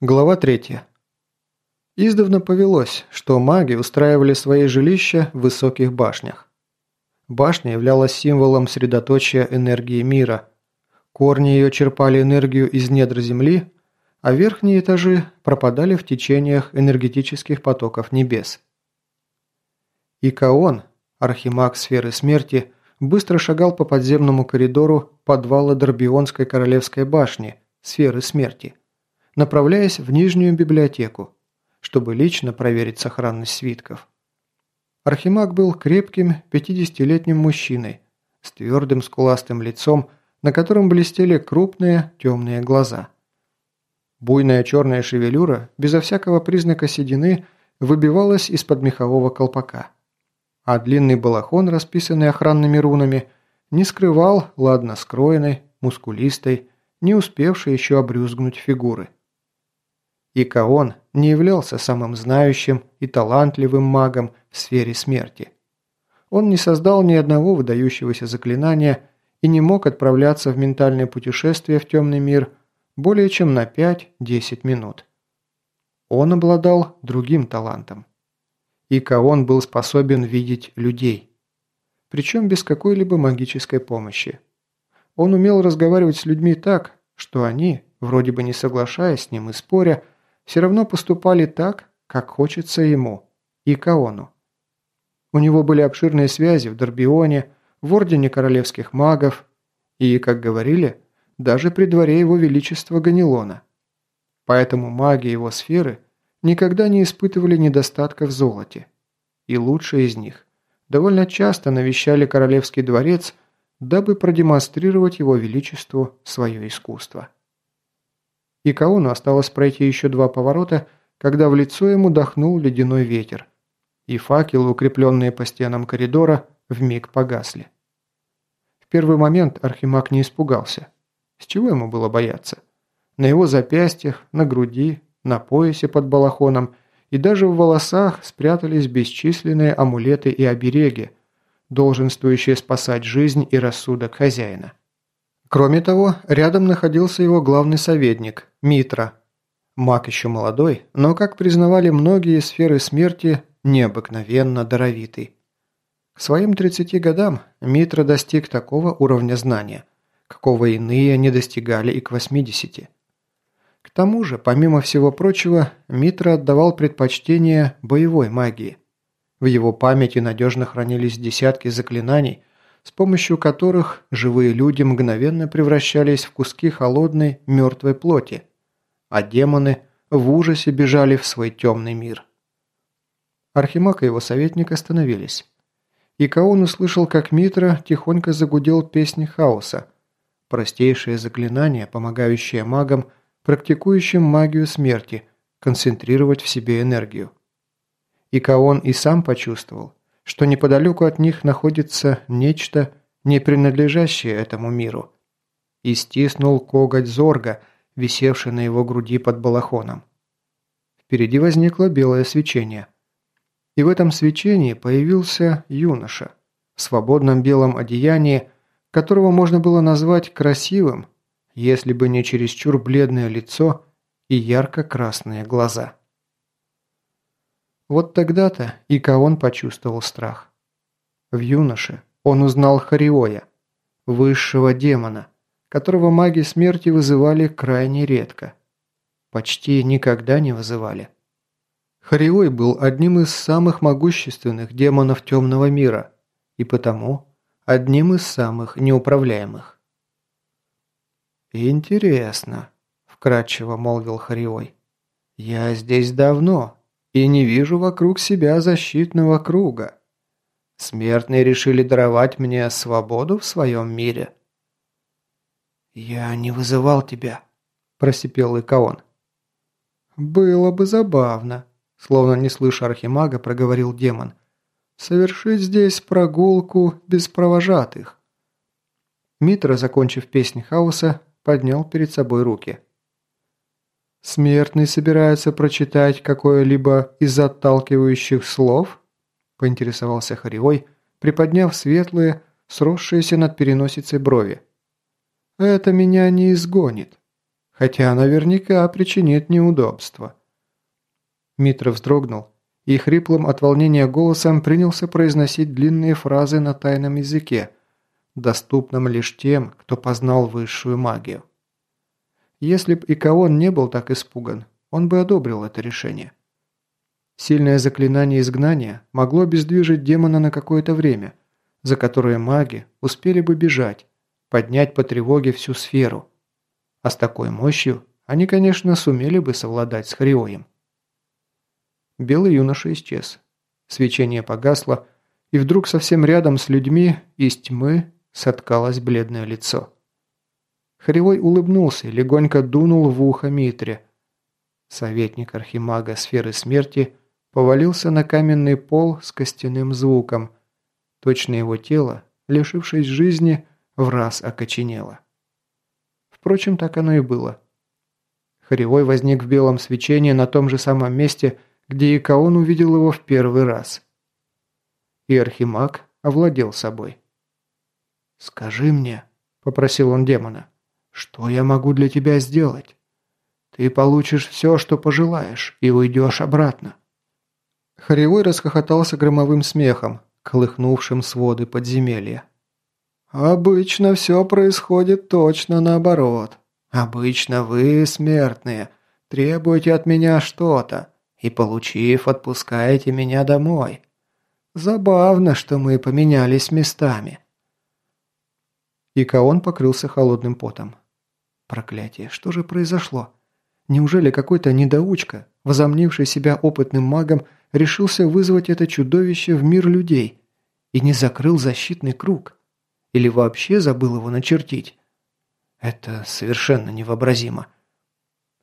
Глава 3. Издавна повелось, что маги устраивали свои жилища в высоких башнях. Башня являлась символом средоточия энергии мира. Корни ее черпали энергию из недр земли, а верхние этажи пропадали в течениях энергетических потоков небес. Икаон, архимаг сферы смерти, быстро шагал по подземному коридору подвала Дорбионской королевской башни, сферы смерти направляясь в Нижнюю библиотеку, чтобы лично проверить сохранность свитков. Архимаг был крепким 50-летним мужчиной с твердым скуластым лицом, на котором блестели крупные темные глаза. Буйная черная шевелюра, безо всякого признака седины, выбивалась из-под мехового колпака. А длинный балахон, расписанный охранными рунами, не скрывал ладно скроенной, мускулистой, не успевшей еще обрюзгнуть фигуры. И Каон не являлся самым знающим и талантливым магом в сфере смерти. Он не создал ни одного выдающегося заклинания и не мог отправляться в ментальное путешествие в темный мир более чем на 5-10 минут. Он обладал другим талантом. И Каон был способен видеть людей. Причем без какой-либо магической помощи. Он умел разговаривать с людьми так, что они, вроде бы не соглашаясь с ним и споря, все равно поступали так, как хочется ему и Каону. У него были обширные связи в Дорбионе, в Ордене Королевских Магов и, как говорили, даже при дворе его величества Ганилона. Поэтому маги его сферы никогда не испытывали недостатка в золоте. И лучшие из них довольно часто навещали Королевский дворец, дабы продемонстрировать его величеству свое искусство и Каону осталось пройти еще два поворота, когда в лицо ему дохнул ледяной ветер, и факелы, укрепленные по стенам коридора, вмиг погасли. В первый момент Архимаг не испугался. С чего ему было бояться? На его запястьях, на груди, на поясе под балахоном и даже в волосах спрятались бесчисленные амулеты и обереги, долженствующие спасать жизнь и рассудок хозяина. Кроме того, рядом находился его главный советник, Митра. Маг еще молодой, но, как признавали многие сферы смерти, необыкновенно даровитый. К своим 30 годам Митра достиг такого уровня знания, какого иные не достигали и к 80. К тому же, помимо всего прочего, Митра отдавал предпочтение боевой магии. В его памяти надежно хранились десятки заклинаний, с помощью которых живые люди мгновенно превращались в куски холодной, мертвой плоти, а демоны в ужасе бежали в свой темный мир. Архимаг и его советник остановились. И Каон услышал, как Митра тихонько загудел песни хаоса, простейшее заклинание, помогающее магам, практикующим магию смерти, концентрировать в себе энергию. И Каон и сам почувствовал, что неподалеку от них находится нечто, не принадлежащее этому миру, и стиснул коготь Зорга, висевший на его груди под балахоном. Впереди возникло белое свечение. И в этом свечении появился юноша в свободном белом одеянии, которого можно было назвать красивым, если бы не чересчур бледное лицо и ярко-красные глаза. Вот тогда-то и Каон почувствовал страх. В юноше он узнал Хариоя, высшего демона, которого маги смерти вызывали крайне редко. Почти никогда не вызывали. Хариой был одним из самых могущественных демонов темного мира и потому одним из самых неуправляемых. «Интересно», – вкратчиво молвил Хариой. «Я здесь давно, и не вижу вокруг себя защитного круга. Смертные решили даровать мне свободу в своем мире». «Я не вызывал тебя», – просипел Икаон. «Было бы забавно», – словно не слыша архимага, проговорил демон. «Совершить здесь прогулку без провожатых». Митра, закончив песнь хаоса, поднял перед собой руки. «Смертный собирается прочитать какое-либо из отталкивающих слов?» – поинтересовался Хариой, приподняв светлые, сросшиеся над переносицей брови. «Это меня не изгонит. хотя наверняка причинит неудобства. Митра вздрогнул и хриплым от волнения голосом принялся произносить длинные фразы на тайном языке, доступном лишь тем, кто познал высшую магию. Если б Икаон не был так испуган, он бы одобрил это решение. Сильное заклинание изгнания могло обездвижить демона на какое-то время, за которое маги успели бы бежать, поднять по тревоге всю сферу. А с такой мощью они, конечно, сумели бы совладать с Хриоем. Белый юноша исчез. Свечение погасло, и вдруг совсем рядом с людьми из тьмы соткалось бледное лицо. Хривой улыбнулся легонько дунул в ухо Митре. Советник архимага сферы смерти повалился на каменный пол с костяным звуком. Точно его тело, лишившись жизни, в раз окоченело. Впрочем, так оно и было. Хривой возник в белом свечении на том же самом месте, где и Каон увидел его в первый раз. И Архимаг овладел собой. «Скажи мне», – попросил он демона, – «что я могу для тебя сделать? Ты получишь все, что пожелаешь, и уйдешь обратно». Харевой расхохотался громовым смехом, колыхнувшим своды подземелья. «Обычно все происходит точно наоборот. Обычно вы, смертные, требуете от меня что-то, и, получив, отпускаете меня домой. Забавно, что мы поменялись местами». И Каон покрылся холодным потом. «Проклятие, что же произошло? Неужели какой-то недоучка, возомнивший себя опытным магом, решился вызвать это чудовище в мир людей и не закрыл защитный круг? Или вообще забыл его начертить? Это совершенно невообразимо».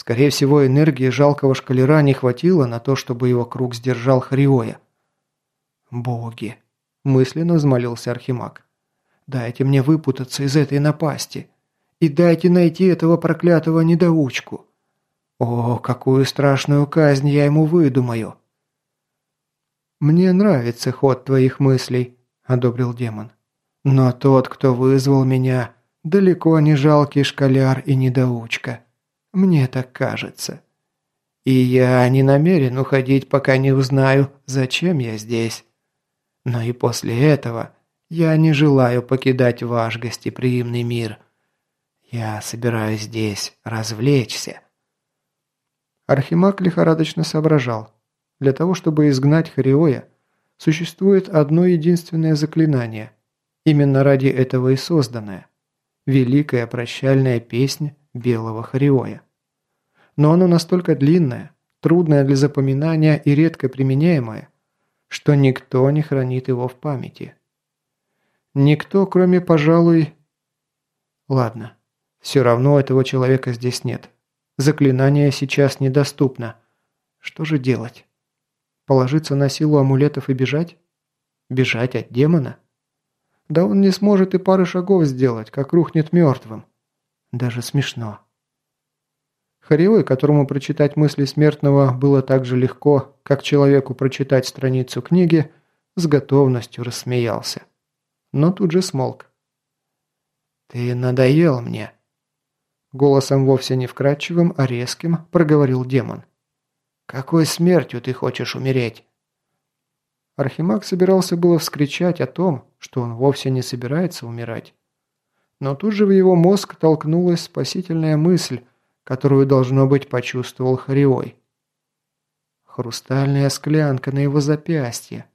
Скорее всего, энергии жалкого шкалера не хватило на то, чтобы его круг сдержал Хриоя. «Боги!» – мысленно взмолился Архимаг. «Дайте мне выпутаться из этой напасти. И дайте найти этого проклятого недоучку. О, какую страшную казнь я ему выдумаю!» «Мне нравится ход твоих мыслей», – одобрил демон. «Но тот, кто вызвал меня, далеко не жалкий шкаляр и недоучка». Мне так кажется. И я не намерен уходить, пока не узнаю, зачем я здесь. Но и после этого я не желаю покидать ваш гостеприимный мир. Я собираюсь здесь развлечься». Архимаг лихорадочно соображал. Для того, чтобы изгнать Хариоя, существует одно единственное заклинание. Именно ради этого и созданное. Великая прощальная песня белого Хариоя. Но оно настолько длинное, трудное для запоминания и редко применяемое, что никто не хранит его в памяти. Никто, кроме, пожалуй... Ладно, все равно этого человека здесь нет. Заклинание сейчас недоступно. Что же делать? Положиться на силу амулетов и бежать? Бежать от демона? Да он не сможет и пары шагов сделать, как рухнет мертвым. Даже смешно. Хариой, которому прочитать мысли смертного было так же легко, как человеку прочитать страницу книги, с готовностью рассмеялся. Но тут же смолк. «Ты надоел мне», – голосом вовсе не вкрадчивым, а резким проговорил демон. «Какой смертью ты хочешь умереть?» Архимаг собирался было вскричать о том, что он вовсе не собирается умирать. Но тут же в его мозг толкнулась спасительная мысль, которую, должно быть, почувствовал Хариой. Хрустальная склянка на его запястье.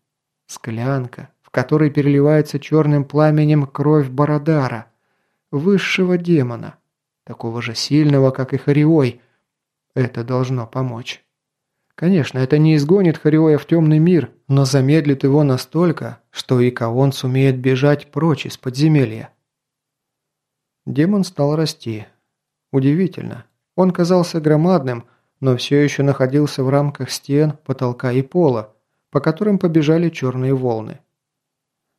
Склянка, в которой переливается черным пламенем кровь Бородара, высшего демона, такого же сильного, как и Хариой. Это должно помочь. Конечно, это не изгонит Хариоя в темный мир, но замедлит его настолько, что и Каон сумеет бежать прочь из подземелья. Демон стал расти. Удивительно. Он казался громадным, но все еще находился в рамках стен, потолка и пола, по которым побежали черные волны.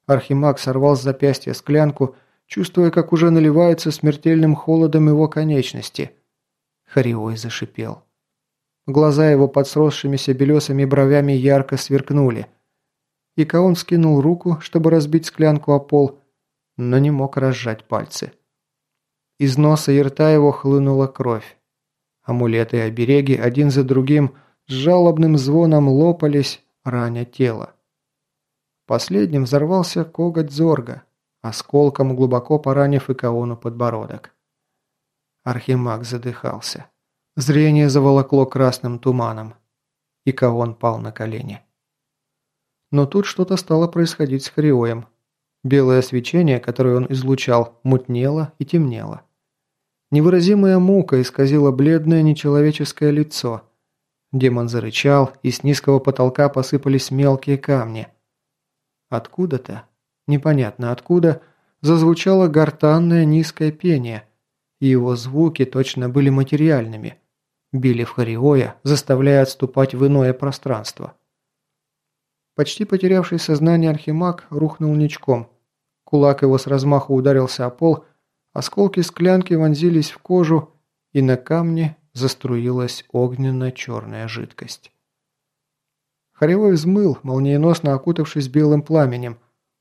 Архимаг сорвал с запястья склянку, чувствуя, как уже наливаются смертельным холодом его конечности. Хариой зашипел. Глаза его под сросшимися белесыми бровями ярко сверкнули. И Каон скинул руку, чтобы разбить склянку о пол, но не мог разжать пальцы. Из носа и рта его хлынула кровь. Амулеты и обереги один за другим с жалобным звоном лопались, раня тело. Последним взорвался коготь Зорга, осколком глубоко поранив Икаону подбородок. Архимаг задыхался. Зрение заволокло красным туманом. Икаон пал на колени. Но тут что-то стало происходить с Хриоем. Белое свечение, которое он излучал, мутнело и темнело. Невыразимая мука исказила бледное нечеловеческое лицо. Демон зарычал, и с низкого потолка посыпались мелкие камни. Откуда-то, непонятно откуда, зазвучало гортанное низкое пение, и его звуки точно были материальными. Били в Хариоя, заставляя отступать в иное пространство. Почти потерявший сознание архимаг рухнул ничком. Кулак его с размаху ударился о пол, осколки склянки вонзились в кожу, и на камне заструилась огненно-черная жидкость. Харевой взмыл, молниеносно окутавшись белым пламенем.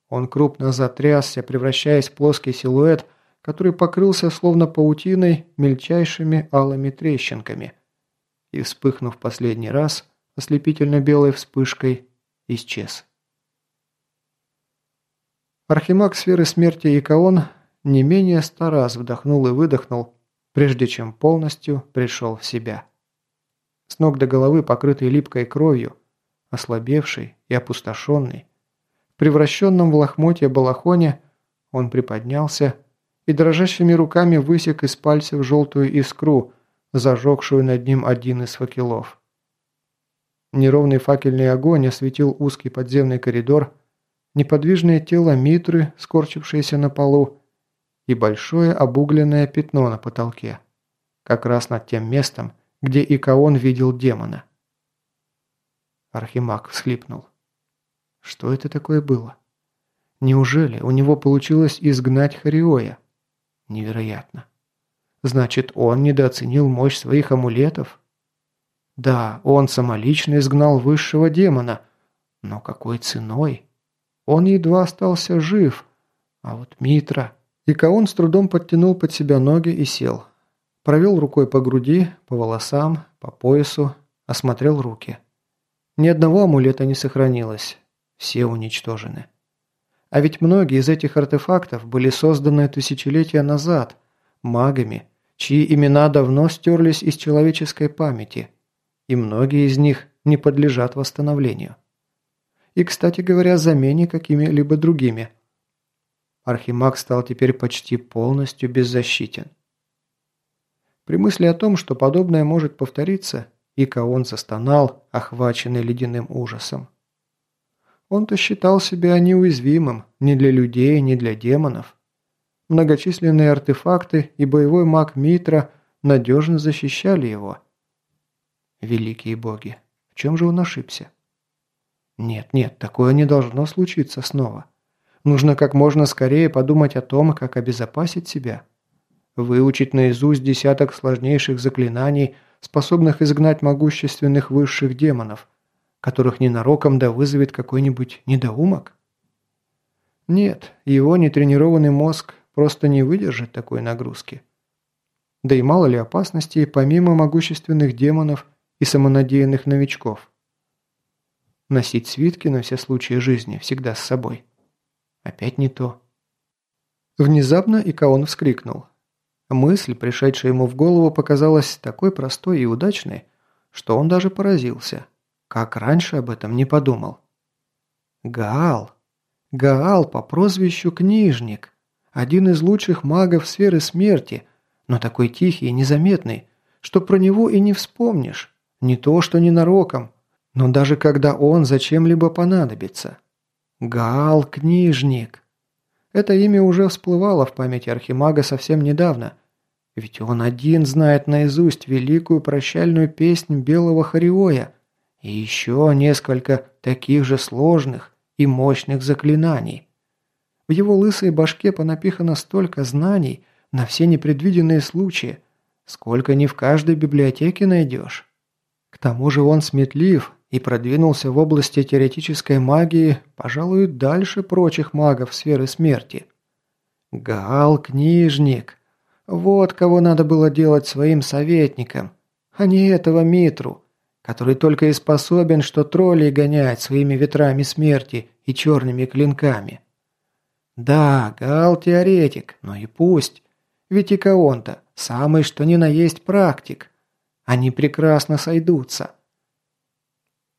Он крупно затрясся, превращаясь в плоский силуэт, который покрылся словно паутиной мельчайшими алыми трещинками. И, вспыхнув последний раз, ослепительно белой вспышкой, исчез. Архимаг сферы смерти Икаон не менее ста раз вдохнул и выдохнул, прежде чем полностью пришел в себя. С ног до головы, покрытый липкой кровью, ослабевший и опустошенный, превращенном в лохмотье балахоне, он приподнялся и дрожащими руками высек из пальцев желтую искру, зажегшую над ним один из факелов. Неровный факельный огонь осветил узкий подземный коридор, неподвижное тело Митры, скорчившееся на полу, и большое обугленное пятно на потолке, как раз над тем местом, где Икаон видел демона. Архимаг всхлипнул. Что это такое было? Неужели у него получилось изгнать Хариоя? Невероятно. Значит, он недооценил мощь своих амулетов? Да, он самолично изгнал высшего демона. Но какой ценой? Он едва остался жив. А вот Митра... И Каон с трудом подтянул под себя ноги и сел. Провел рукой по груди, по волосам, по поясу, осмотрел руки. Ни одного амулета не сохранилось. Все уничтожены. А ведь многие из этих артефактов были созданы тысячелетия назад, магами, чьи имена давно стерлись из человеческой памяти – и многие из них не подлежат восстановлению. И, кстати говоря, замене какими-либо другими. Архимаг стал теперь почти полностью беззащитен. При мысли о том, что подобное может повториться, Икаон застонал, охваченный ледяным ужасом. Он-то считал себя неуязвимым ни для людей, ни для демонов. Многочисленные артефакты и боевой маг Митра надежно защищали его – Великие боги, в чем же он ошибся? Нет, нет, такое не должно случиться снова. Нужно как можно скорее подумать о том, как обезопасить себя. Выучить наизусть десяток сложнейших заклинаний, способных изгнать могущественных высших демонов, которых ненароком да вызовет какой-нибудь недоумок? Нет, его нетренированный мозг просто не выдержит такой нагрузки. Да и мало ли опасностей, помимо могущественных демонов, и самонадеянных новичков. Носить свитки на все случаи жизни всегда с собой. Опять не то. Внезапно Икаон вскрикнул. Мысль, пришедшая ему в голову, показалась такой простой и удачной, что он даже поразился. Как раньше об этом не подумал. Гаал. Гаал по прозвищу Книжник. Один из лучших магов сферы смерти, но такой тихий и незаметный, что про него и не вспомнишь. Не то, что ненароком, но даже когда он зачем-либо понадобится. Гаал Книжник. Это имя уже всплывало в памяти Архимага совсем недавно. Ведь он один знает наизусть великую прощальную песнь Белого Хариоя и еще несколько таких же сложных и мощных заклинаний. В его лысой башке понапихано столько знаний на все непредвиденные случаи, сколько не в каждой библиотеке найдешь. К тому же он сметлив и продвинулся в области теоретической магии, пожалуй, дальше прочих магов сферы смерти. Гаал Книжник. Вот кого надо было делать своим советником. а не этого Митру, который только и способен, что троллей гонять своими ветрами смерти и черными клинками. Да, Гал теоретик, но и пусть. Ведь и Каон-то самый что ни на есть практик. Они прекрасно сойдутся.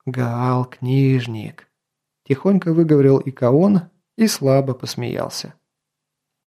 Гал, книжник. Тихонько выговорил Икаон и слабо посмеялся.